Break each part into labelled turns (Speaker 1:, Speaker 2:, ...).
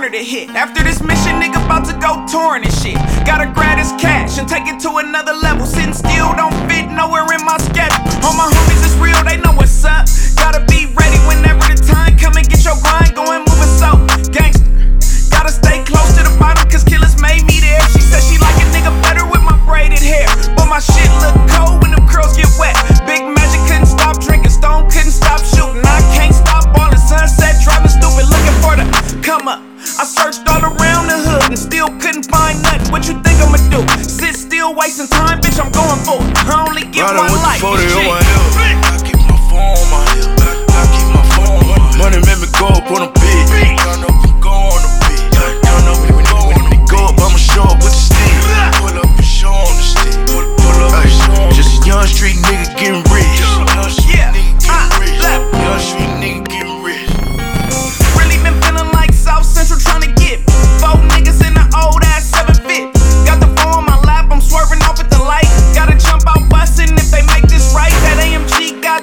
Speaker 1: corner to hit. After this mission, nigga about to go touring and shit. Gotta grab this cash and take it to another level. And still couldn't find nothing. What you think I'ma do? Sit still, wasting time, bitch. I'm going for it. I only get Riding one life.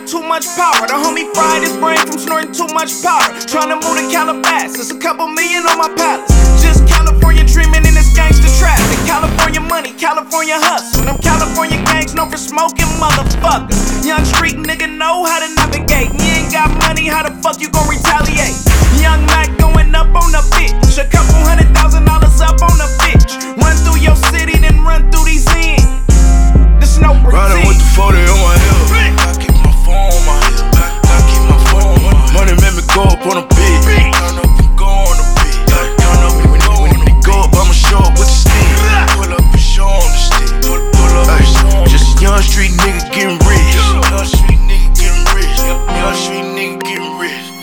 Speaker 1: too much power. The homie fried his brain from snorting too much powder. Trying to move to Calabasas, a couple million on my palace. Just California dreaming in this gangster traffic. California money, California hustle. Them California gangs known for smoking motherfuckers. Young street nigga know how to navigate. You ain't got money, how the fuck you gon' retaliate? Young Mac going up on a bitch. A couple hundred thousand dollars up on a bitch. Run through your city, then run through these ends. This no routine. Riding with the
Speaker 2: 40 on my get rich.